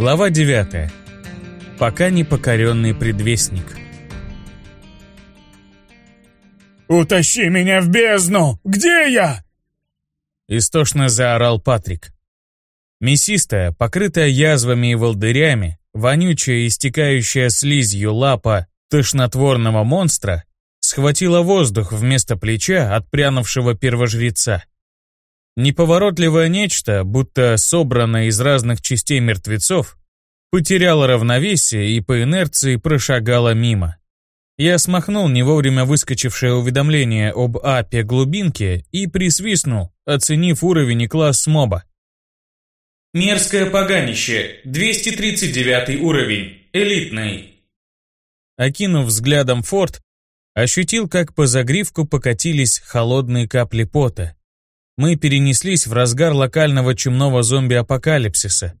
Глава 9. Пока не покоренный предвестник. «Утащи меня в бездну! Где я?» Истошно заорал Патрик. Мясистая, покрытая язвами и волдырями, вонючая, истекающая слизью лапа тошнотворного монстра схватила воздух вместо плеча отпрянувшего первожреца. Неповоротливое нечто, будто собранное из разных частей мертвецов, потеряло равновесие и по инерции прошагало мимо. Я смахнул не вовремя выскочившее уведомление об апе глубинке и присвистнул, оценив уровень и класс моба. Мерзкое поганище, 239 уровень, элитный. Окинув взглядом форт, ощутил, как по загривку покатились холодные капли пота. Мы перенеслись в разгар локального чумного зомби-апокалипсиса.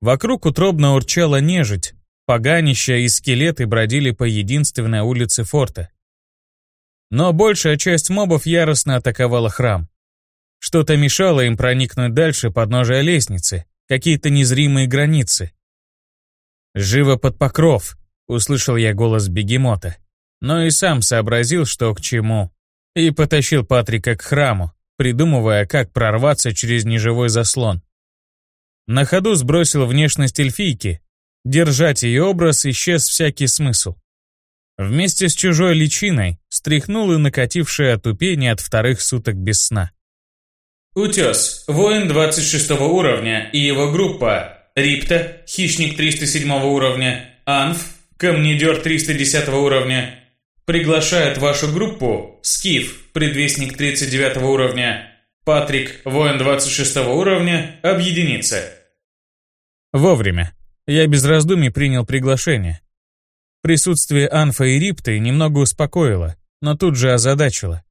Вокруг утробно урчала нежить, поганища и скелеты бродили по единственной улице форта. Но большая часть мобов яростно атаковала храм. Что-то мешало им проникнуть дальше подножия лестницы, какие-то незримые границы. «Живо под покров!» — услышал я голос бегемота. Но и сам сообразил, что к чему. И потащил Патрика к храму, придумывая, как прорваться через неживой заслон. На ходу сбросил внешность эльфийки. Держать ее образ исчез всякий смысл. Вместе с чужой личиной стряхнул и накатившее отупение от вторых суток без сна. Утес, воин 26 уровня и его группа. Рипта, хищник 307 уровня. Анф, камнедер 310 уровня. Приглашает вашу группу Скиф, предвестник 39 уровня. Патрик, воин 26 уровня, объединиться. Вовремя. Я без раздумий принял приглашение. Присутствие Анфа и Рипты немного успокоило, но тут же озадачило.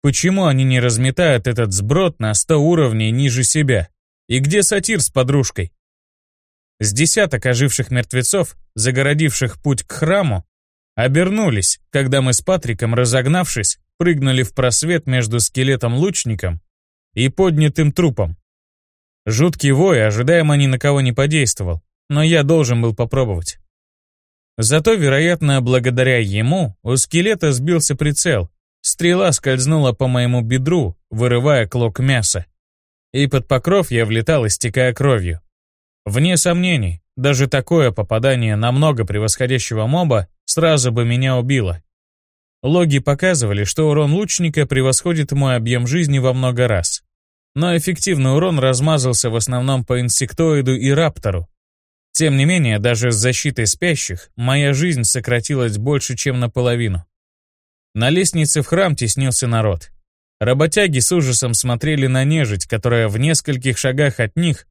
Почему они не разметают этот сброд на 100 уровней ниже себя? И где сатир с подружкой? С десяток оживших мертвецов, загородивших путь к храму, обернулись, когда мы с Патриком, разогнавшись, прыгнули в просвет между скелетом-лучником и поднятым трупом. Жуткий вой ожидаемо ни на кого не подействовал, но я должен был попробовать. Зато, вероятно, благодаря ему у скелета сбился прицел, стрела скользнула по моему бедру, вырывая клок мяса. И под покров я влетал, истекая кровью. Вне сомнений, даже такое попадание намного превосходящего моба сразу бы меня убило. Логи показывали, что урон лучника превосходит мой объем жизни во много раз. Но эффективный урон размазался в основном по инсектоиду и раптору. Тем не менее, даже с защитой спящих, моя жизнь сократилась больше, чем наполовину. На лестнице в храм теснился народ. Работяги с ужасом смотрели на нежить, которая в нескольких шагах от них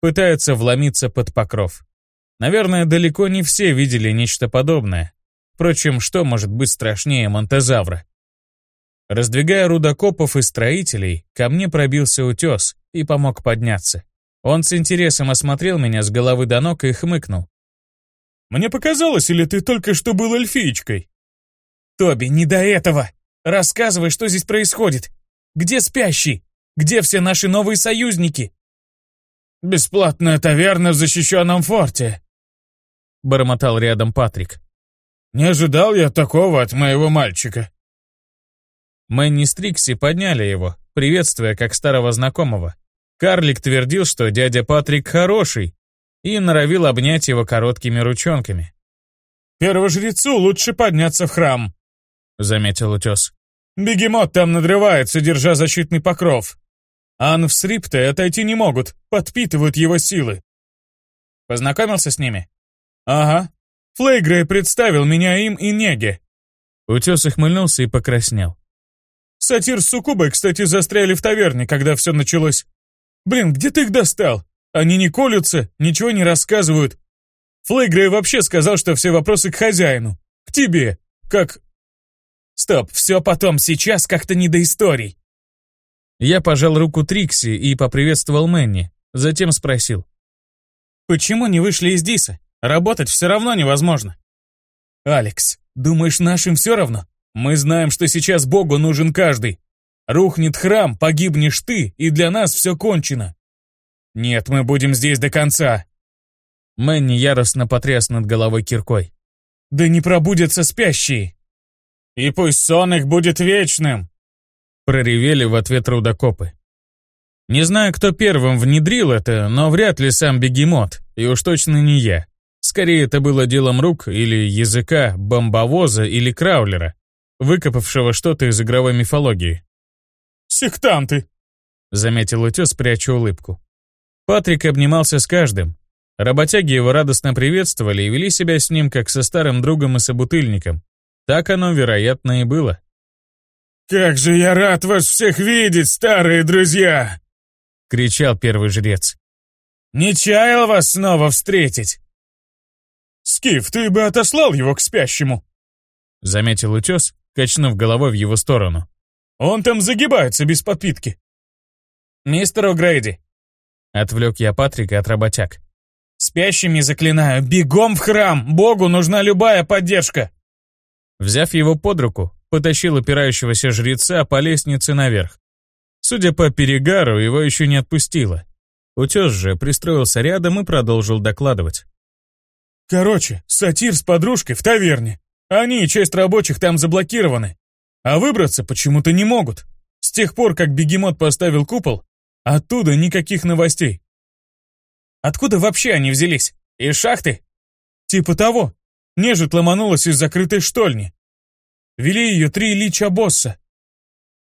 пытается вломиться под покров. Наверное, далеко не все видели нечто подобное, Впрочем, что может быть страшнее монтезавра? Раздвигая рудокопов и строителей, ко мне пробился утес и помог подняться. Он с интересом осмотрел меня с головы до ног и хмыкнул. «Мне показалось, или ты только что был эльфиечкой?» «Тоби, не до этого! Рассказывай, что здесь происходит! Где спящий? Где все наши новые союзники?» «Бесплатная таверна в защищенном форте», — бормотал рядом Патрик. Не ожидал я такого от моего мальчика. Мэнни с Трикси подняли его, приветствуя как старого знакомого. Карлик твердил, что дядя Патрик хороший, и норовил обнять его короткими ручонками. «Первожрецу лучше подняться в храм», — заметил утес. «Бегемот там надрывается, держа защитный покров. Риптой отойти не могут, подпитывают его силы». «Познакомился с ними?» «Ага, Флейгрей представил меня им и Неге». Утес ухмыльнулся и покраснел. «Сатир с Сукубой, кстати, застряли в таверне, когда все началось. Блин, где ты их достал? Они не колются, ничего не рассказывают. Флейгрей вообще сказал, что все вопросы к хозяину. К тебе. Как...» «Стоп, все потом, сейчас как-то не до историй». Я пожал руку Трикси и поприветствовал Мэнни, затем спросил. «Почему не вышли из Диса? Работать все равно невозможно. Алекс, думаешь, нашим все равно? Мы знаем, что сейчас Богу нужен каждый. Рухнет храм, погибнешь ты, и для нас все кончено. Нет, мы будем здесь до конца. Мэнни яростно потряс над головой киркой. «Да не пробудятся спящие!» «И пусть сон их будет вечным!» Проревели в ответ рудокопы. Не знаю, кто первым внедрил это, но вряд ли сам бегемот, и уж точно не я. Скорее, это было делом рук или языка бомбовоза или краулера, выкопавшего что-то из игровой мифологии. «Сектанты!» — заметил утес, пряча улыбку. Патрик обнимался с каждым. Работяги его радостно приветствовали и вели себя с ним, как со старым другом и собутыльником. Так оно, вероятно, и было. «Как же я рад вас всех видеть, старые друзья!» — кричал первый жрец. «Не чаял вас снова встретить!» «Скиф, ты бы отослал его к спящему!» — заметил утес, качнув головой в его сторону. «Он там загибается без подпитки!» «Мистер О'Грейди!» — отвлек я Патрика от работяг. «Спящими заклинаю, бегом в храм! Богу нужна любая поддержка!» Взяв его под руку, потащил опирающегося жреца по лестнице наверх. Судя по перегару, его еще не отпустило. Утес же пристроился рядом и продолжил докладывать. «Короче, сатир с подружкой в таверне. Они и часть рабочих там заблокированы. А выбраться почему-то не могут. С тех пор, как бегемот поставил купол, оттуда никаких новостей. Откуда вообще они взялись? Из шахты? Типа того. Нежить ломанулась из закрытой штольни. Вели ее три лича босса.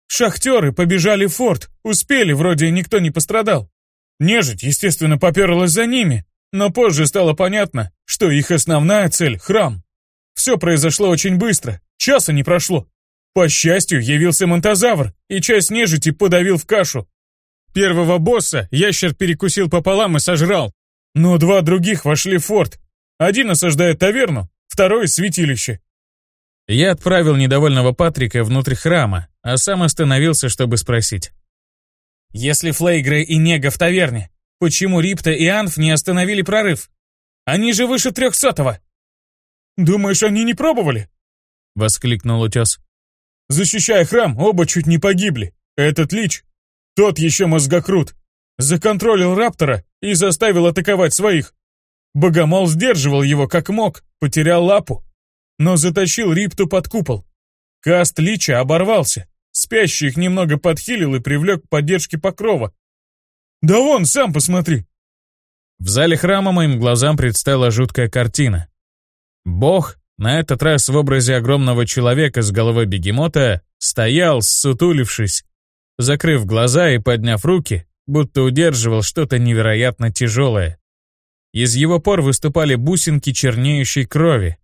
Шахтеры побежали в форт, успели, вроде никто не пострадал. Нежить, естественно, поперлась за ними, но позже стало понятно, что их основная цель — храм. Все произошло очень быстро, часа не прошло. По счастью, явился монтозавр, и часть нежити подавил в кашу. Первого босса ящер перекусил пополам и сожрал, но два других вошли в форт. Один осаждает таверну, второй — святилище. Я отправил недовольного Патрика внутрь храма, а сам остановился, чтобы спросить. «Если Флейгрей и Нега в таверне, почему Рипта и Анф не остановили прорыв? Они же выше трехсотого!» «Думаешь, они не пробовали?» — воскликнул утес. «Защищая храм, оба чуть не погибли. Этот лич, тот еще мозгокрут, законтролил Раптора и заставил атаковать своих. Богомол сдерживал его как мог, потерял лапу но затащил Рипту под купол. Каст Лича оборвался. Спящий их немного подхилил и привлек к поддержке покрова. «Да вон, сам посмотри!» В зале храма моим глазам предстала жуткая картина. Бог, на этот раз в образе огромного человека с головой бегемота, стоял, сутулившись, закрыв глаза и подняв руки, будто удерживал что-то невероятно тяжелое. Из его пор выступали бусинки чернеющей крови,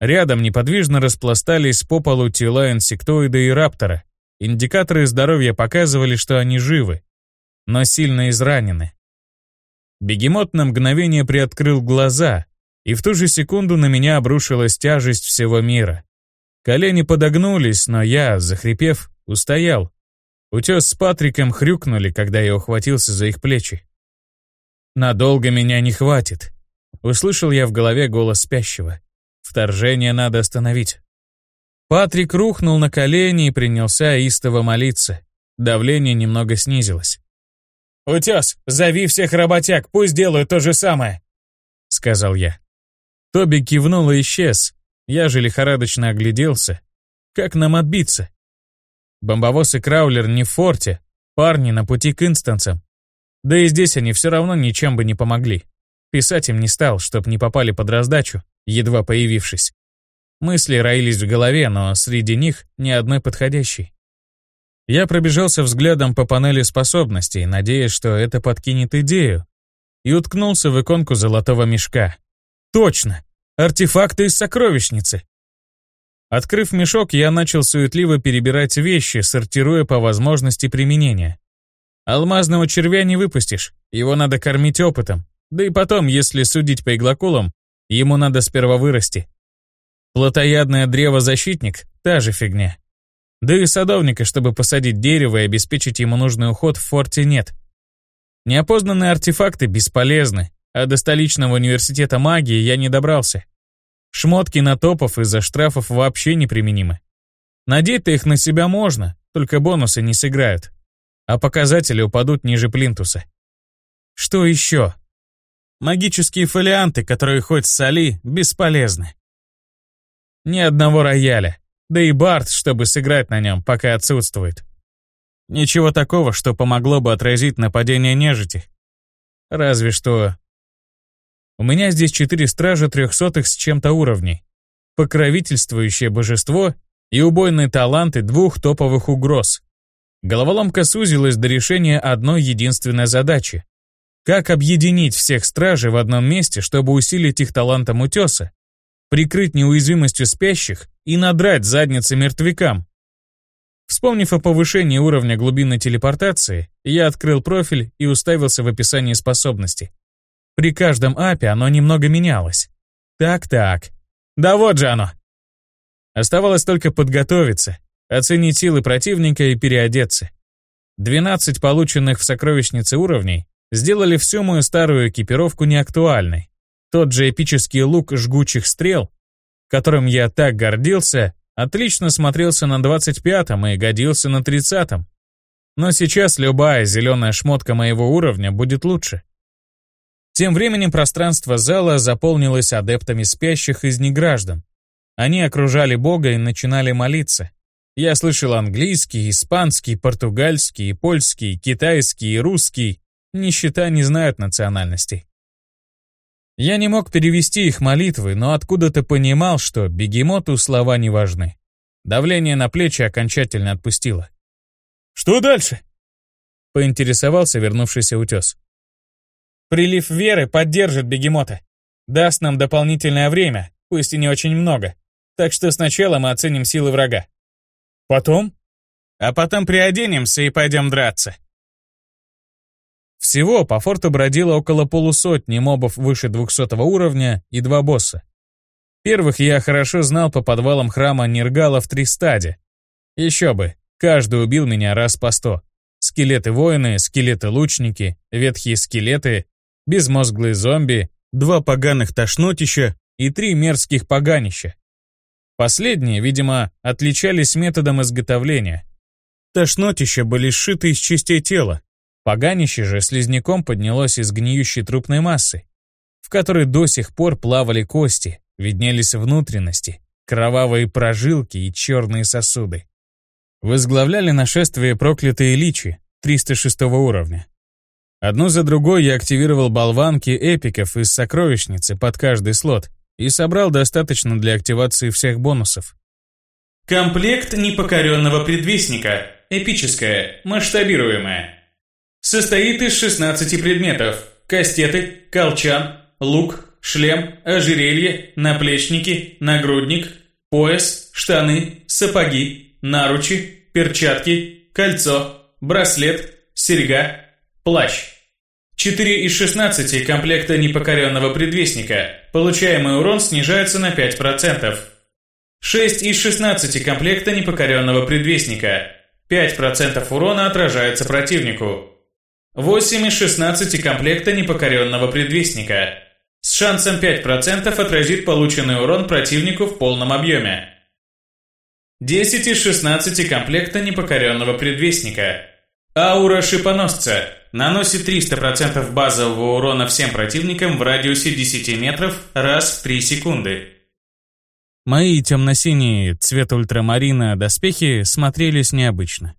Рядом неподвижно распластались по полу тела инсектоида и раптора. Индикаторы здоровья показывали, что они живы, но сильно изранены. Бегемот на мгновение приоткрыл глаза, и в ту же секунду на меня обрушилась тяжесть всего мира. Колени подогнулись, но я, захрипев, устоял. Утес с Патриком хрюкнули, когда я ухватился за их плечи. «Надолго меня не хватит», — услышал я в голове голос спящего. Вторжение надо остановить. Патрик рухнул на колени и принялся истово молиться. Давление немного снизилось. «Утес, зови всех работяг, пусть делают то же самое», — сказал я. Тоби кивнул и исчез. Я же лихорадочно огляделся. Как нам отбиться? Бомбовоз и Краулер не в форте, парни на пути к инстансам. Да и здесь они все равно ничем бы не помогли. Писать им не стал, чтоб не попали под раздачу, едва появившись. Мысли роились в голове, но среди них ни одной подходящей. Я пробежался взглядом по панели способностей, надеясь, что это подкинет идею, и уткнулся в иконку золотого мешка. Точно! Артефакты из сокровищницы! Открыв мешок, я начал суетливо перебирать вещи, сортируя по возможности применения. Алмазного червя не выпустишь, его надо кормить опытом. Да и потом, если судить по иглоколам, Ему надо сперва вырасти. Плотоядное древо-защитник — та же фигня. Да и садовника, чтобы посадить дерево и обеспечить ему нужный уход, в форте нет. Неопознанные артефакты бесполезны, а до столичного университета магии я не добрался. Шмотки на топов из-за штрафов вообще неприменимы. Надеть-то их на себя можно, только бонусы не сыграют. А показатели упадут ниже плинтуса. Что еще? Магические фолианты, которые хоть соли, бесполезны. Ни одного рояля, да и Барт, чтобы сыграть на нем, пока отсутствует. Ничего такого, что помогло бы отразить нападение нежити. Разве что... У меня здесь четыре стража трехсотых с чем-то уровней, покровительствующее божество и убойные таланты двух топовых угроз. Головоломка сузилась до решения одной единственной задачи. Как объединить всех стражей в одном месте, чтобы усилить их талантом утеса, прикрыть неуязвимостью спящих и надрать задницы мертвякам? Вспомнив о повышении уровня глубинной телепортации, я открыл профиль и уставился в описании способности. При каждом апе оно немного менялось. Так-так. Да вот же оно. Оставалось только подготовиться, оценить силы противника и переодеться. 12 полученных в сокровищнице уровней сделали всю мою старую экипировку неактуальной. Тот же эпический лук жгучих стрел, которым я так гордился, отлично смотрелся на 25-м и годился на 30-м. Но сейчас любая зеленая шмотка моего уровня будет лучше. Тем временем пространство зала заполнилось адептами спящих из неграждан. Они окружали Бога и начинали молиться. Я слышал английский, испанский, португальский, польский, китайский и русский. Нищета не знают национальностей. Я не мог перевести их молитвы, но откуда-то понимал, что бегемоту слова не важны. Давление на плечи окончательно отпустило. «Что дальше?» — поинтересовался вернувшийся утес. «Прилив веры поддержит бегемота. Даст нам дополнительное время, пусть и не очень много. Так что сначала мы оценим силы врага. Потом? А потом приоденемся и пойдем драться. Всего по форту бродило около полусотни мобов выше 200 уровня и два босса. Первых я хорошо знал по подвалам храма Нергала в Тристаде. Еще бы, каждый убил меня раз по сто. Скелеты-воины, скелеты-лучники, ветхие скелеты, безмозглые зомби, два поганых тошнотища и три мерзких поганища. Последние, видимо, отличались методом изготовления. Тошнотища были сшиты из частей тела. Поганище же слизняком поднялось из гниющей трупной массы, в которой до сих пор плавали кости, виднелись внутренности, кровавые прожилки и черные сосуды. Возглавляли нашествие проклятые личи 306 уровня. Одну за другой я активировал болванки эпиков из сокровищницы под каждый слот, и собрал достаточно для активации всех бонусов. Комплект непокоренного предвестника. Эпическое, масштабируемое. Состоит из 16 предметов. Кастеты, колчан, лук, шлем, ожерелье, наплечники, нагрудник, пояс, штаны, сапоги, наручи, перчатки, кольцо, браслет, серьга, плащ. 4 из 16 комплекта непокоренного предвестника. Получаемый урон снижается на 5%. 6 из 16 комплекта непокоренного предвестника. 5% урона отражается противнику. 8 из 16 комплекта непокоренного предвестника. С шансом 5% отразит полученный урон противнику в полном объеме. 10 из 16 комплекта непокоренного предвестника. Аура шипоносца. Наносит 300% базового урона всем противникам в радиусе 10 метров раз в 3 секунды. Мои темно-синие, цвет ультрамарина доспехи смотрелись необычно.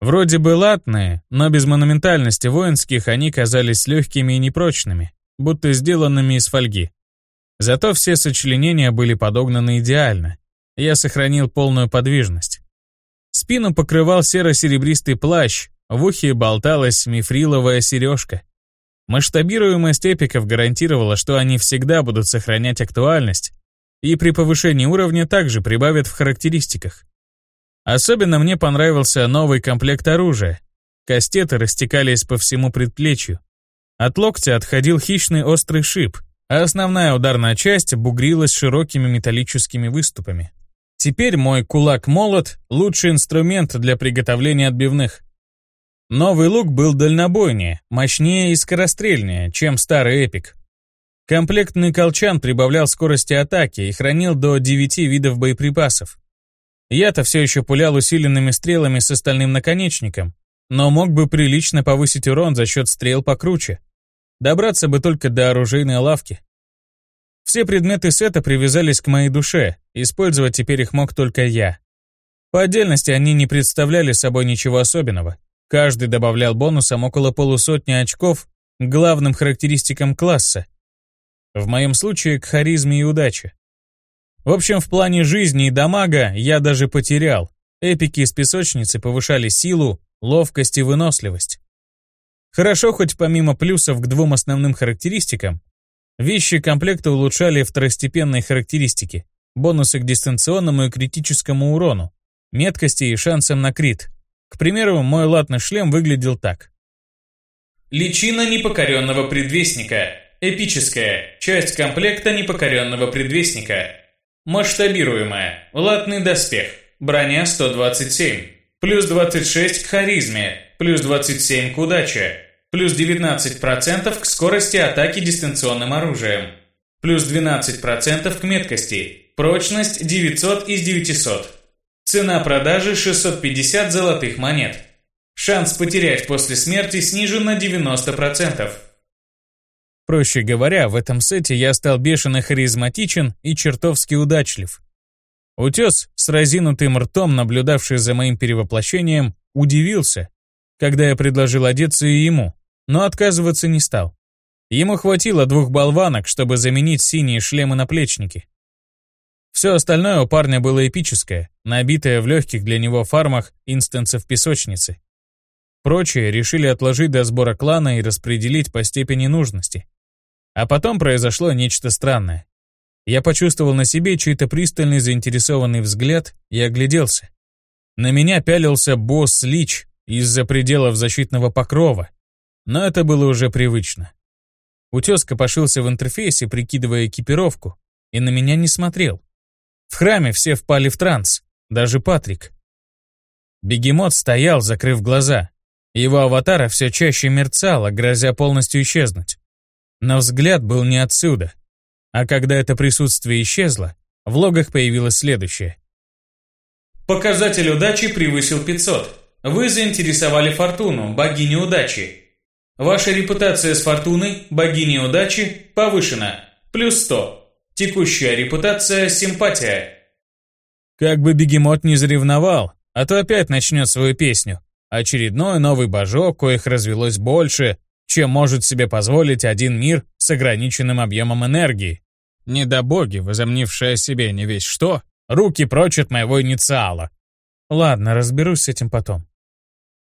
Вроде бы латные, но без монументальности воинских они казались легкими и непрочными, будто сделанными из фольги. Зато все сочленения были подогнаны идеально. Я сохранил полную подвижность. Спину покрывал серо-серебристый плащ, в ухе болталась мифриловая сережка. Масштабируемость эпиков гарантировала, что они всегда будут сохранять актуальность, и при повышении уровня также прибавят в характеристиках. Особенно мне понравился новый комплект оружия. Кастеты растекались по всему предплечью. От локтя отходил хищный острый шип, а основная ударная часть бугрилась широкими металлическими выступами. Теперь мой кулак-молот — лучший инструмент для приготовления отбивных. Новый лук был дальнобойнее, мощнее и скорострельнее, чем старый эпик. Комплектный колчан прибавлял скорости атаки и хранил до 9 видов боеприпасов. Я-то все еще пулял усиленными стрелами с остальным наконечником, но мог бы прилично повысить урон за счет стрел покруче. Добраться бы только до оружейной лавки. Все предметы сета привязались к моей душе, использовать теперь их мог только я. По отдельности они не представляли собой ничего особенного. Каждый добавлял бонусом около полусотни очков к главным характеристикам класса. В моем случае к харизме и удаче. В общем, в плане жизни и дамага я даже потерял. Эпики из песочницы повышали силу, ловкость и выносливость. Хорошо, хоть помимо плюсов к двум основным характеристикам, вещи комплекта улучшали второстепенные характеристики, бонусы к дистанционному и критическому урону, меткости и шансам на крит. К примеру, мой латный шлем выглядел так. Личина непокоренного предвестника. Эпическая. Часть комплекта непокоренного предвестника. Масштабируемая. Латный доспех. Броня 127. Плюс 26 к харизме. Плюс 27 к удаче. Плюс 19% к скорости атаки дистанционным оружием. Плюс 12% к меткости. Прочность 900 из 900. Цена продажи 650 золотых монет. Шанс потерять после смерти снижен на 90%. Проще говоря, в этом сете я стал бешено харизматичен и чертовски удачлив. Утес, с разинутым ртом, наблюдавший за моим перевоплощением, удивился, когда я предложил одеться и ему, но отказываться не стал. Ему хватило двух болванок, чтобы заменить синие шлемы-наплечники. Все остальное у парня было эпическое, набитое в легких для него фармах инстансов песочницы. Прочие решили отложить до сбора клана и распределить по степени нужности. А потом произошло нечто странное. Я почувствовал на себе чей-то пристальный заинтересованный взгляд и огляделся. На меня пялился босс Лич из-за пределов защитного покрова, но это было уже привычно. Утес копошился в интерфейсе, прикидывая экипировку, и на меня не смотрел. В храме все впали в транс, даже Патрик. Бегемот стоял, закрыв глаза. Его аватара все чаще мерцало, грозя полностью исчезнуть. Но взгляд был не отсюда. А когда это присутствие исчезло, в логах появилось следующее. Показатель удачи превысил 500. Вы заинтересовали Фортуну, богиню удачи. Ваша репутация с Фортуной, богиней удачи, повышена. Плюс 100. Текущая репутация – симпатия. Как бы бегемот не заревновал, а то опять начнет свою песню. Очередной новый божок, коих развелось больше, чем может себе позволить один мир с ограниченным объемом энергии. Не до боги, возомнившие о себе не весь что, руки прочь от моего инициала. Ладно, разберусь с этим потом.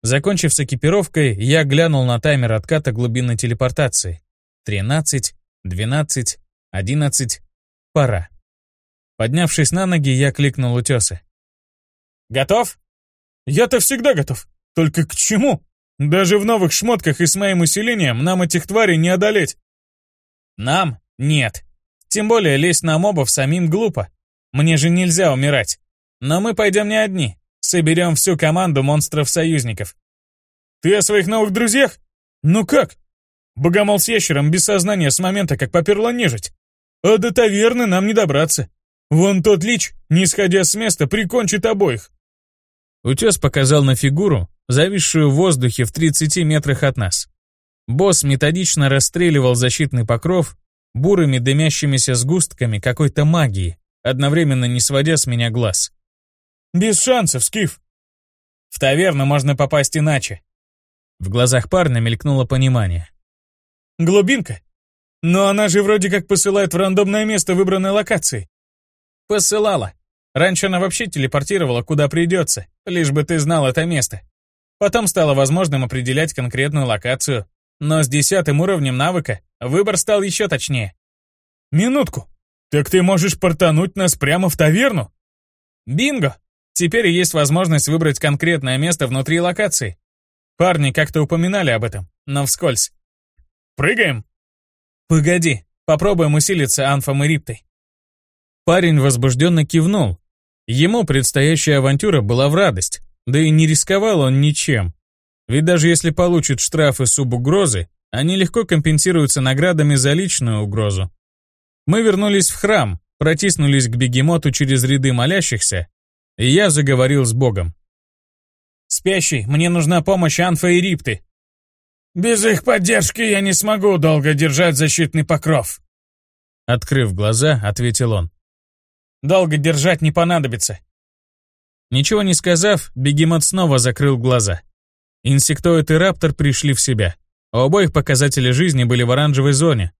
Закончив с экипировкой, я глянул на таймер отката глубины телепортации. 13, 12, 11, Пора. Поднявшись на ноги, я кликнул утесы. «Готов?» «Я-то всегда готов. Только к чему? Даже в новых шмотках и с моим усилением нам этих тварей не одолеть». «Нам? Нет. Тем более лезть на мобов самим глупо. Мне же нельзя умирать. Но мы пойдем не одни. Соберем всю команду монстров-союзников». «Ты о своих новых друзьях? Ну как?» Богомол с ящером без сознания с момента, как поперла нежить. А до таверны нам не добраться. Вон тот лич, не сходя с места, прикончит обоих. Утес показал на фигуру, зависшую в воздухе в 30 метрах от нас. Босс методично расстреливал защитный покров бурыми дымящимися сгустками какой-то магии, одновременно не сводя с меня глаз. «Без шансов, Скиф!» «В таверну можно попасть иначе». В глазах парня мелькнуло понимание. «Глубинка, но она же вроде как посылает в рандомное место выбранной локации. Посылала. Раньше она вообще телепортировала куда придется, лишь бы ты знал это место. Потом стало возможным определять конкретную локацию. Но с десятым уровнем навыка выбор стал еще точнее. Минутку. Так ты можешь портануть нас прямо в таверну? Бинго! Теперь есть возможность выбрать конкретное место внутри локации. Парни как-то упоминали об этом, но вскользь. Прыгаем? «Погоди, попробуем усилиться Анфом и Риптой». Парень возбужденно кивнул. Ему предстоящая авантюра была в радость, да и не рисковал он ничем. Ведь даже если получит штрафы субугрозы, они легко компенсируются наградами за личную угрозу. Мы вернулись в храм, протиснулись к бегемоту через ряды молящихся, и я заговорил с Богом. «Спящий, мне нужна помощь Анфа и Рипты». «Без их поддержки я не смогу долго держать защитный покров», Открыв глаза, ответил он. «Долго держать не понадобится». Ничего не сказав, бегемот снова закрыл глаза. Инсектоид и раптор пришли в себя. У обоих показатели жизни были в оранжевой зоне.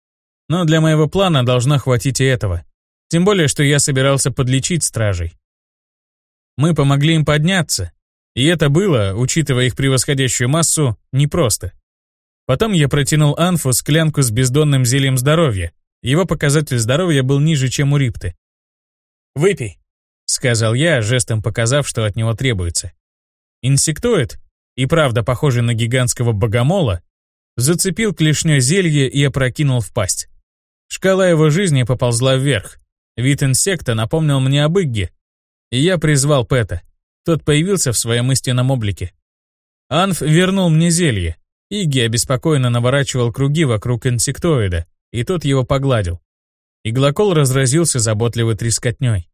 Но для моего плана должно хватить и этого. Тем более, что я собирался подлечить стражей. Мы помогли им подняться, и это было, учитывая их превосходящую массу, непросто. Потом я протянул Анфу склянку с бездонным зельем здоровья. Его показатель здоровья был ниже, чем у Рипты. «Выпей», — сказал я, жестом показав, что от него требуется. Инсектоид, и правда похожий на гигантского богомола, зацепил клешней зелье и опрокинул в пасть. Шкала его жизни поползла вверх. Вид инсекта напомнил мне об Игге, и я призвал Пэта. Тот появился в своем истинном облике. Анф вернул мне зелье, Игги обеспокоенно наворачивал круги вокруг инсектоида, и тот его погладил. Иглокол разразился заботливой трескотней.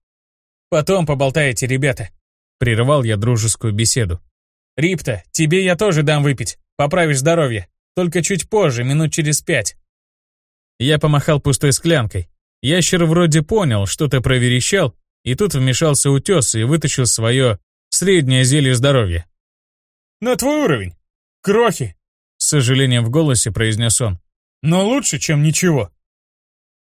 «Потом поболтаете, ребята», — прерывал я дружескую беседу. «Рипта, тебе я тоже дам выпить, поправишь здоровье, только чуть позже, минут через пять». Я помахал пустой склянкой. Ящер вроде понял, что-то проверещал, и тут вмешался утес и вытащил свое среднее зелье здоровья. «На твой уровень. Крохи с сожалением в голосе произнес он. «Но лучше, чем ничего».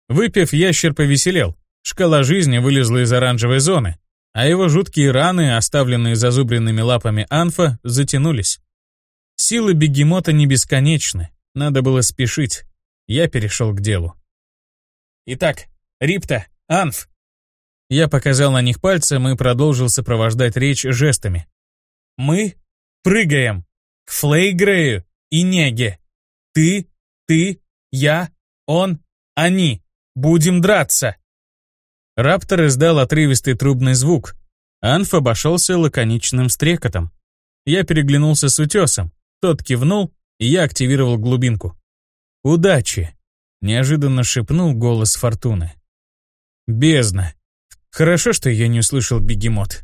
Выпив, ящер повеселел. Шкала жизни вылезла из оранжевой зоны, а его жуткие раны, оставленные зазубренными лапами Анфа, затянулись. Силы бегемота не бесконечны, надо было спешить. Я перешел к делу. «Итак, Рипта, Анф!» Я показал на них пальцем и продолжил сопровождать речь жестами. «Мы прыгаем к Флейгрею и Неге. Ты, ты, я, он, они. Будем драться!» Раптор издал отрывистый трубный звук. Анф обошелся лаконичным стрекотом. Я переглянулся с утесом. Тот кивнул, и я активировал глубинку. «Удачи!» — неожиданно шепнул голос Фортуны. «Бездна! Хорошо, что я не услышал бегемот».